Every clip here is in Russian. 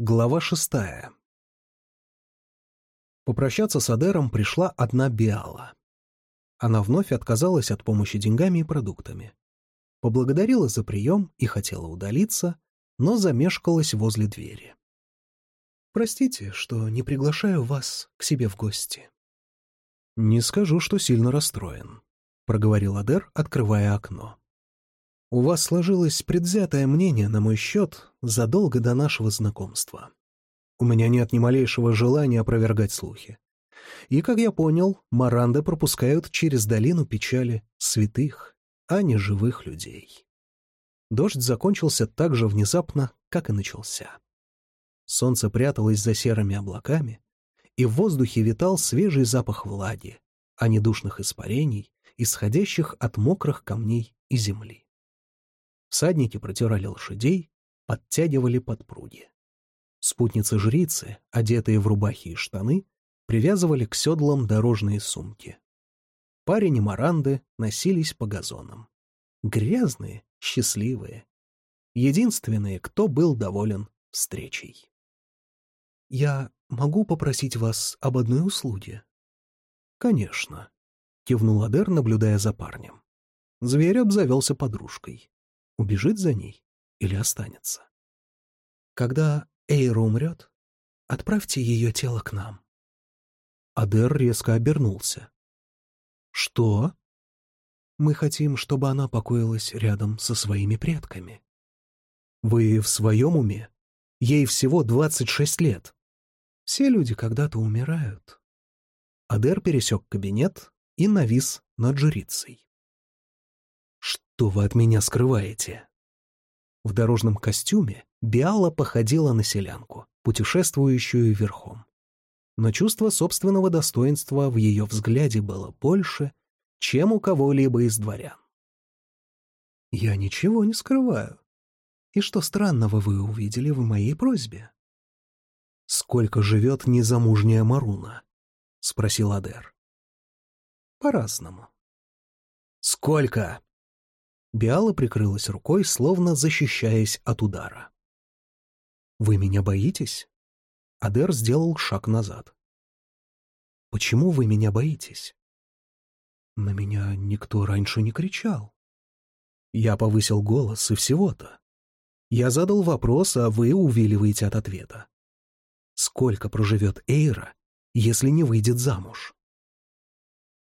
Глава шестая. Попрощаться с Адером пришла одна Биала. Она вновь отказалась от помощи деньгами и продуктами. Поблагодарила за прием и хотела удалиться, но замешкалась возле двери. «Простите, что не приглашаю вас к себе в гости». «Не скажу, что сильно расстроен», — проговорил Адер, открывая окно. У вас сложилось предвзятое мнение на мой счет задолго до нашего знакомства. У меня нет ни малейшего желания опровергать слухи. И, как я понял, Маранды пропускают через долину печали святых, а не живых людей. Дождь закончился так же внезапно, как и начался. Солнце пряталось за серыми облаками, и в воздухе витал свежий запах влаги, а не душных испарений, исходящих от мокрых камней и земли. Всадники протирали лошадей, подтягивали подпруги. Спутницы-жрицы, одетые в рубахи и штаны, привязывали к седлам дорожные сумки. Парень и Маранды носились по газонам. Грязные, счастливые. Единственные, кто был доволен встречей. «Я могу попросить вас об одной услуге?» «Конечно», — кивнул Адер, наблюдая за парнем. Зверь обзавелся подружкой. Убежит за ней или останется? Когда Эйра умрет, отправьте ее тело к нам. Адер резко обернулся. Что? Мы хотим, чтобы она покоилась рядом со своими предками. Вы в своем уме? Ей всего двадцать шесть лет. Все люди когда-то умирают. Адер пересек кабинет и навис над жрицей. Что вы от меня скрываете?» В дорожном костюме Биала походила на селянку, путешествующую верхом. Но чувство собственного достоинства в ее взгляде было больше, чем у кого-либо из дворян. «Я ничего не скрываю. И что странного вы увидели в моей просьбе?» «Сколько живет незамужняя Маруна?» — спросил Адер. «По-разному». «Сколько?» Биала прикрылась рукой, словно защищаясь от удара. «Вы меня боитесь?» Адер сделал шаг назад. «Почему вы меня боитесь?» На меня никто раньше не кричал. Я повысил голос и всего-то. Я задал вопрос, а вы увиливаете от ответа. Сколько проживет Эйра, если не выйдет замуж?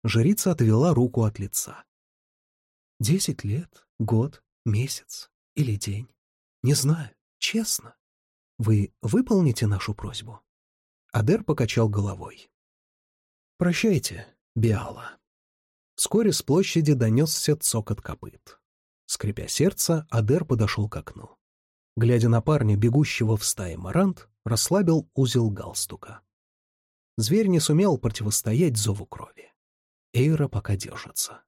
Жрица отвела руку от лица. Десять лет, год, месяц или день. Не знаю, честно. Вы выполните нашу просьбу?» Адер покачал головой. «Прощайте, Биала». Вскоре с площади донесся цокот копыт. Скрипя сердце, Адер подошел к окну. Глядя на парня, бегущего в стае марант, расслабил узел галстука. Зверь не сумел противостоять зову крови. Эйра пока держится.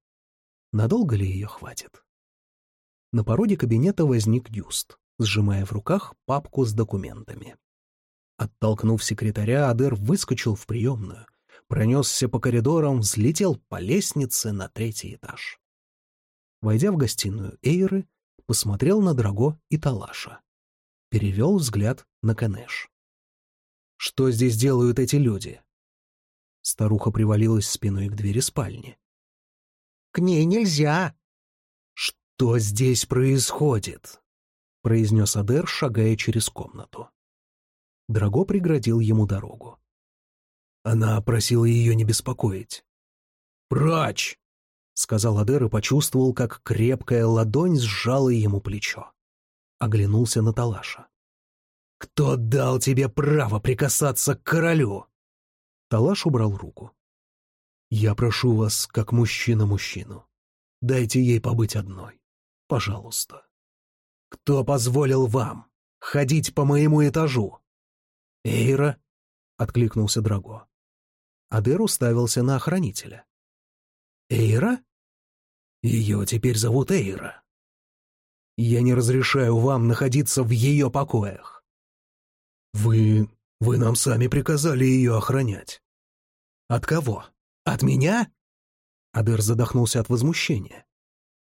Надолго ли ее хватит? На породе кабинета возник Дюст, сжимая в руках папку с документами. Оттолкнув секретаря, Адер выскочил в приемную, пронесся по коридорам, взлетел по лестнице на третий этаж. Войдя в гостиную Эйры, посмотрел на Драго и Талаша. Перевел взгляд на Канеш. «Что здесь делают эти люди?» Старуха привалилась спиной к двери спальни. К ней нельзя!» «Что здесь происходит?» — произнес Адер, шагая через комнату. Драго преградил ему дорогу. Она просила ее не беспокоить. «Прочь!» — сказал Адер и почувствовал, как крепкая ладонь сжала ему плечо. Оглянулся на Талаша. «Кто дал тебе право прикасаться к королю?» Талаш убрал руку. Я прошу вас, как мужчина мужчину. Дайте ей побыть одной. Пожалуйста. Кто позволил вам ходить по моему этажу? Эйра? — откликнулся Драго. Адер уставился на охранителя. «Эйра? Ее теперь зовут Эйра. Я не разрешаю вам находиться в ее покоях. Вы... вы нам сами приказали ее охранять. От кого? «От меня?» Адер задохнулся от возмущения.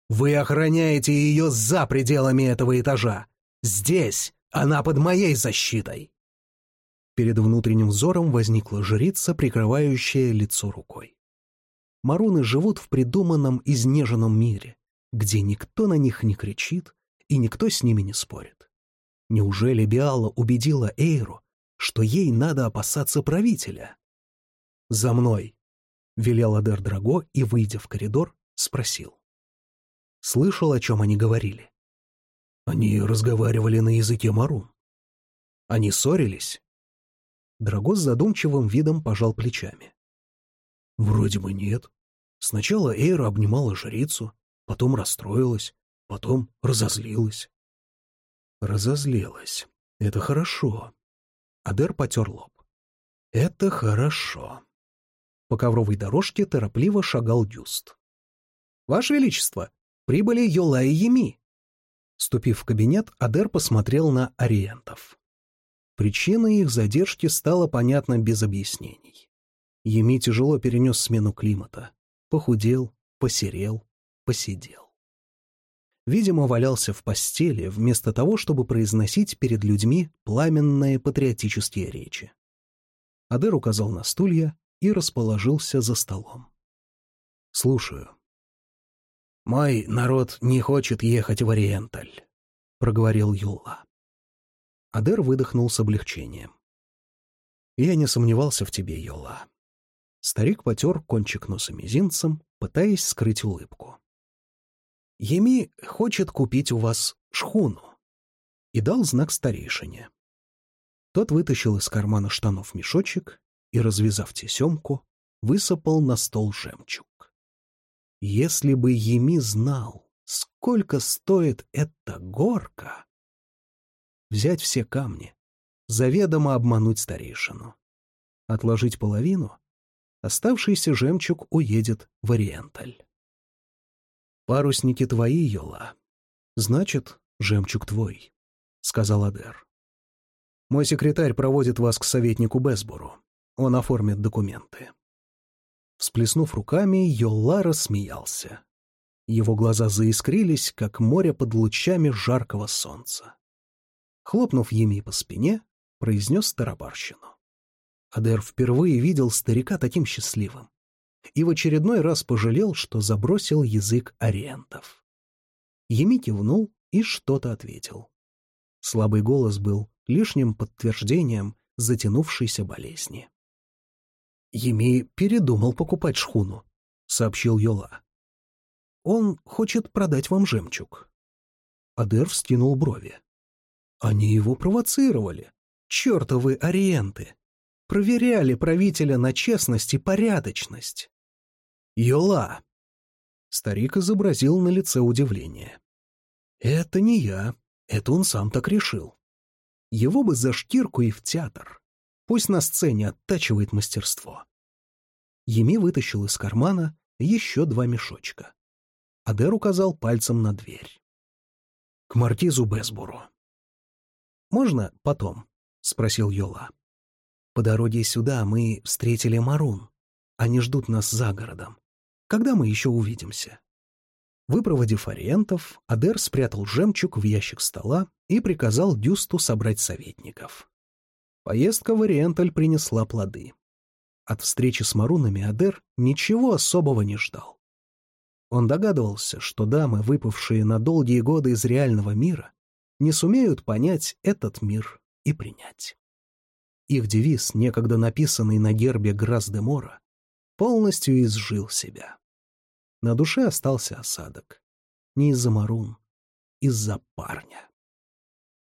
«Вы охраняете ее за пределами этого этажа. Здесь она под моей защитой. Перед внутренним взором возникла жрица, прикрывающая лицо рукой. Маруны живут в придуманном, изнеженном мире, где никто на них не кричит и никто с ними не спорит. Неужели Биала убедила Эйру, что ей надо опасаться правителя? «За мной!» — велел Адер Драго и, выйдя в коридор, спросил. Слышал, о чем они говорили. Они разговаривали на языке Марун. Они ссорились? Драго с задумчивым видом пожал плечами. Вроде бы нет. Сначала Эйра обнимала жрицу, потом расстроилась, потом разозлилась. Разозлилась. Это хорошо. Адер потер лоб. Это хорошо. По ковровой дорожке торопливо шагал Дюст. «Ваше Величество, прибыли Йола и Еми!» Ступив в кабинет, Адер посмотрел на ориентов. Причина их задержки стала понятна без объяснений. Еми тяжело перенес смену климата. Похудел, посерел, посидел. Видимо, валялся в постели, вместо того, чтобы произносить перед людьми пламенные патриотические речи. Адер указал на стулья и расположился за столом. «Слушаю». «Мой народ не хочет ехать в Ориенталь», — проговорил Юла. Адер выдохнул с облегчением. «Я не сомневался в тебе, Йола». Старик потер кончик носа мизинцем, пытаясь скрыть улыбку. «Еми хочет купить у вас шхуну», и дал знак старейшине. Тот вытащил из кармана штанов мешочек и, развязав тесемку, высыпал на стол жемчуг. Если бы Еми знал, сколько стоит эта горка, взять все камни, заведомо обмануть старейшину. Отложить половину, оставшийся жемчуг уедет в Ориенталь. «Парусники твои, Йола. Значит, жемчуг твой», — сказал Адер. «Мой секретарь проводит вас к советнику Безбору. Он оформит документы». Всплеснув руками, Йола рассмеялся. Его глаза заискрились, как море под лучами жаркого солнца. Хлопнув Еми по спине, произнес тарабарщину. Адер впервые видел старика таким счастливым и в очередной раз пожалел, что забросил язык ориентов. Еми кивнул и что-то ответил. Слабый голос был лишним подтверждением затянувшейся болезни. «Еми передумал покупать шхуну», — сообщил Йола. «Он хочет продать вам жемчуг». Адер вскинул брови. Они его провоцировали. Чертовы ориенты. Проверяли правителя на честность и порядочность. Йола. Старик изобразил на лице удивление. Это не я. Это он сам так решил. Его бы за шкирку и в театр. Пусть на сцене оттачивает мастерство. Еми вытащил из кармана еще два мешочка. Адер указал пальцем на дверь. К маркизу Безбуру. «Можно потом?» — спросил Йола. «По дороге сюда мы встретили Марун. Они ждут нас за городом. Когда мы еще увидимся?» Выпроводив ориентов, Адер спрятал жемчуг в ящик стола и приказал Дюсту собрать советников. Поездка в Ориенталь принесла плоды. От встречи с Марунами Адер ничего особого не ждал. Он догадывался, что дамы, выпавшие на долгие годы из реального мира, не сумеют понять этот мир и принять. Их девиз, некогда написанный на гербе Грас-де-Мора, полностью изжил себя. На душе остался осадок. Не из-за Марун, из-за парня.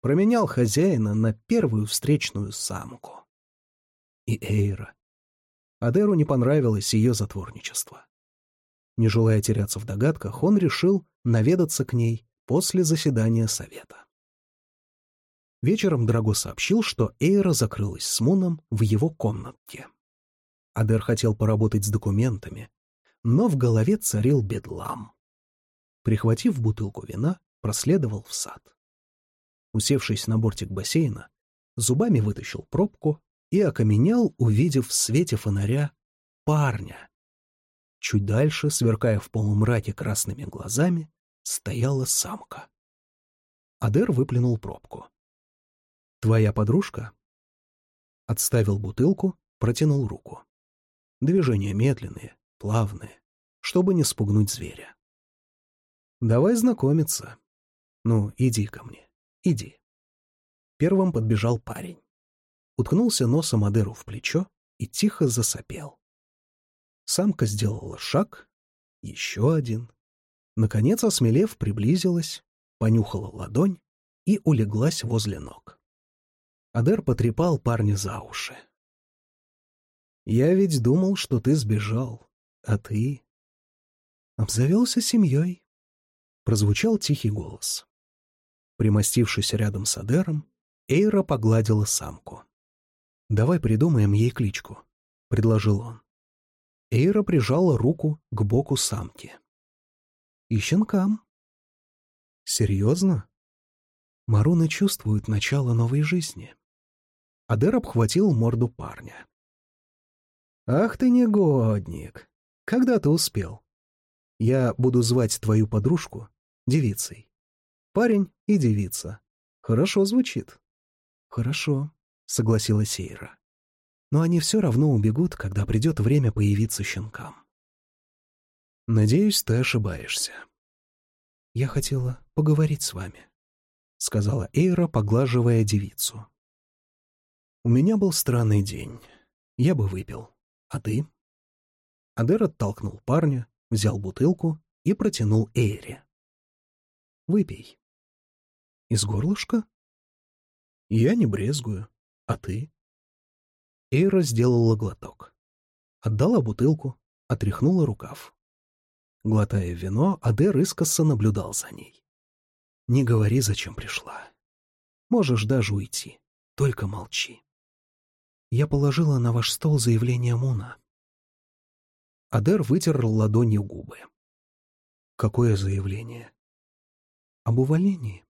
Променял хозяина на первую встречную самку. И Эйра. Адеру не понравилось ее затворничество. Не желая теряться в догадках, он решил наведаться к ней после заседания совета. Вечером Драго сообщил, что Эйра закрылась с Муном в его комнатке. Адер хотел поработать с документами, но в голове царил бедлам. Прихватив бутылку вина, проследовал в сад. Усевшись на бортик бассейна, зубами вытащил пробку и окаменел, увидев в свете фонаря парня. Чуть дальше, сверкая в полумраке красными глазами, стояла самка. Адер выплюнул пробку. «Твоя подружка?» Отставил бутылку, протянул руку. Движения медленные, плавные, чтобы не спугнуть зверя. «Давай знакомиться. Ну, иди ко мне, иди». Первым подбежал парень. Уткнулся носом Адеру в плечо и тихо засопел. Самка сделала шаг, еще один. Наконец, осмелев, приблизилась, понюхала ладонь и улеглась возле ног. Адер потрепал парня за уши. «Я ведь думал, что ты сбежал, а ты...» «Обзавелся семьей», — прозвучал тихий голос. Примостившись рядом с Адером, Эйра погладила самку. «Давай придумаем ей кличку», — предложил он. Эйра прижала руку к боку самки. «И щенкам». «Серьезно?» Маруны чувствуют начало новой жизни. Адер обхватил морду парня. «Ах ты негодник! Когда ты успел? Я буду звать твою подружку девицей. Парень и девица. Хорошо звучит». «Хорошо», — согласилась Сейра но они все равно убегут, когда придет время появиться щенкам. «Надеюсь, ты ошибаешься». «Я хотела поговорить с вами», — сказала Эйра, поглаживая девицу. «У меня был странный день. Я бы выпил. А ты?» Адер оттолкнул парня, взял бутылку и протянул Эйре. «Выпей». «Из горлышка?» «Я не брезгую. А ты?» Эйра сделала глоток. Отдала бутылку, отряхнула рукав. Глотая вино, Адер искоса наблюдал за ней. «Не говори, зачем пришла. Можешь даже уйти, только молчи. Я положила на ваш стол заявление Муна». Адер вытер ладонью губы. «Какое заявление?» «Об увольнении.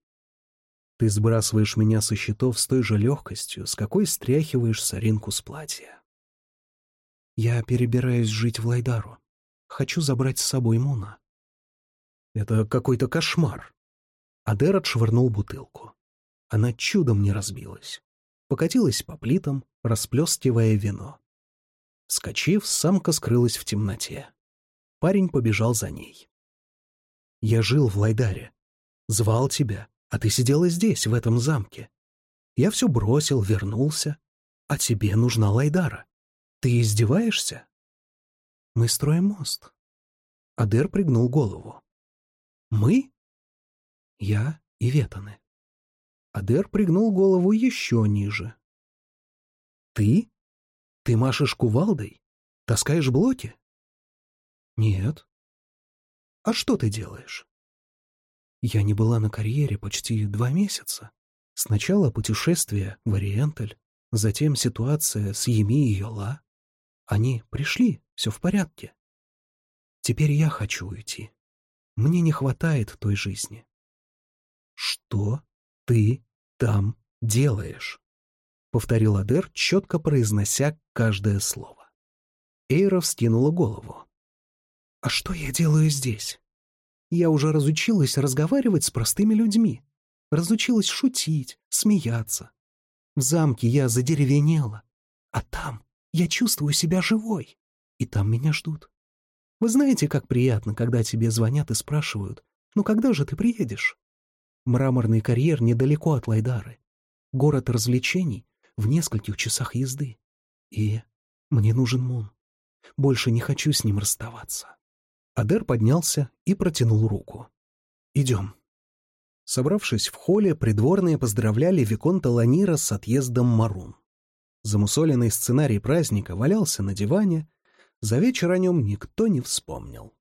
Ты сбрасываешь меня со счетов с той же легкостью, с какой стряхиваешь соринку с платья. Я перебираюсь жить в Лайдару. Хочу забрать с собой Муна. Это какой-то кошмар. Адер отшвырнул бутылку. Она чудом не разбилась. Покатилась по плитам, расплескивая вино. Вскочив, самка скрылась в темноте. Парень побежал за ней. «Я жил в Лайдаре. Звал тебя, а ты сидела здесь, в этом замке. Я все бросил, вернулся. А тебе нужна Лайдара. Ты издеваешься? Мы строим мост. Адер пригнул голову. Мы? Я и Ветаны. Адер пригнул голову еще ниже. Ты? Ты машешь кувалдой? Таскаешь блоки? Нет. А что ты делаешь? Я не была на карьере почти два месяца. Сначала путешествие в Ориенталь, затем ситуация с Еми и Йола. Они пришли, все в порядке. Теперь я хочу уйти. Мне не хватает той жизни. «Что ты там делаешь?» — повторил Адер, четко произнося каждое слово. Эйра вскинула голову. «А что я делаю здесь?» Я уже разучилась разговаривать с простыми людьми. Разучилась шутить, смеяться. В замке я задеревенела. А там я чувствую себя живой. И там меня ждут. Вы знаете, как приятно, когда тебе звонят и спрашивают, «Ну когда же ты приедешь?» Мраморный карьер недалеко от Лайдары. Город развлечений в нескольких часах езды. И мне нужен Мун. Больше не хочу с ним расставаться. Адер поднялся и протянул руку. «Идем». Собравшись в холле, придворные поздравляли Виконта Ланира с отъездом Марун. Замусоленный сценарий праздника валялся на диване, за вечер о нем никто не вспомнил.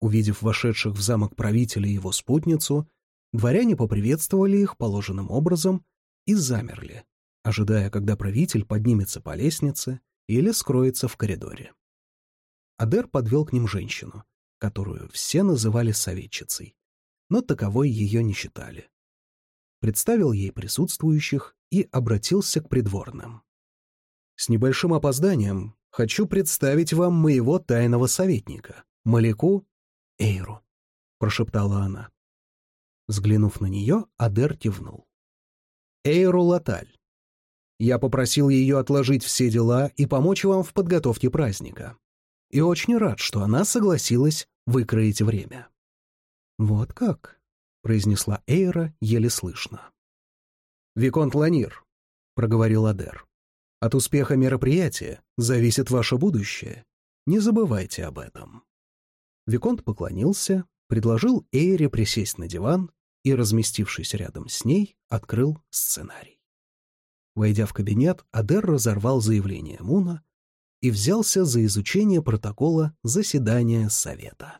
Увидев вошедших в замок правителя и его спутницу, дворяне поприветствовали их положенным образом и замерли, ожидая, когда правитель поднимется по лестнице или скроется в коридоре. Адер подвел к ним женщину, которую все называли советчицей, но таковой ее не считали. Представил ей присутствующих и обратился к придворным. «С небольшим опозданием хочу представить вам моего тайного советника, Маляку Эйру», — прошептала она. Взглянув на нее, Адер кивнул. «Эйру Латаль. Я попросил ее отложить все дела и помочь вам в подготовке праздника. И очень рад, что она согласилась выкроить время». «Вот как?» — произнесла Эйра еле слышно. «Виконт Ланир», — проговорил Адер. «От успеха мероприятия зависит ваше будущее. Не забывайте об этом». Виконт поклонился, предложил Эйре присесть на диван и, разместившись рядом с ней, открыл сценарий. Войдя в кабинет, Адер разорвал заявление Муна и взялся за изучение протокола заседания Совета.